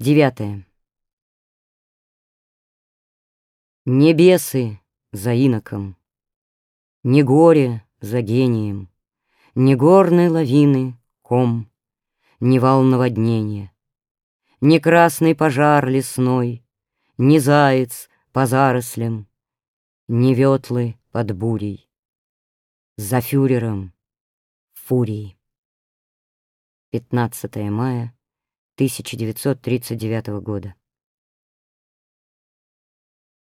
Девятое. Небесы за иноком, Не горе за гением, Не горной лавины ком, Не вал наводнения, Не красный пожар лесной, Не заяц по зарослям, Не ветлы под бурей. За фюрером фурии. 15 мая 1939 года.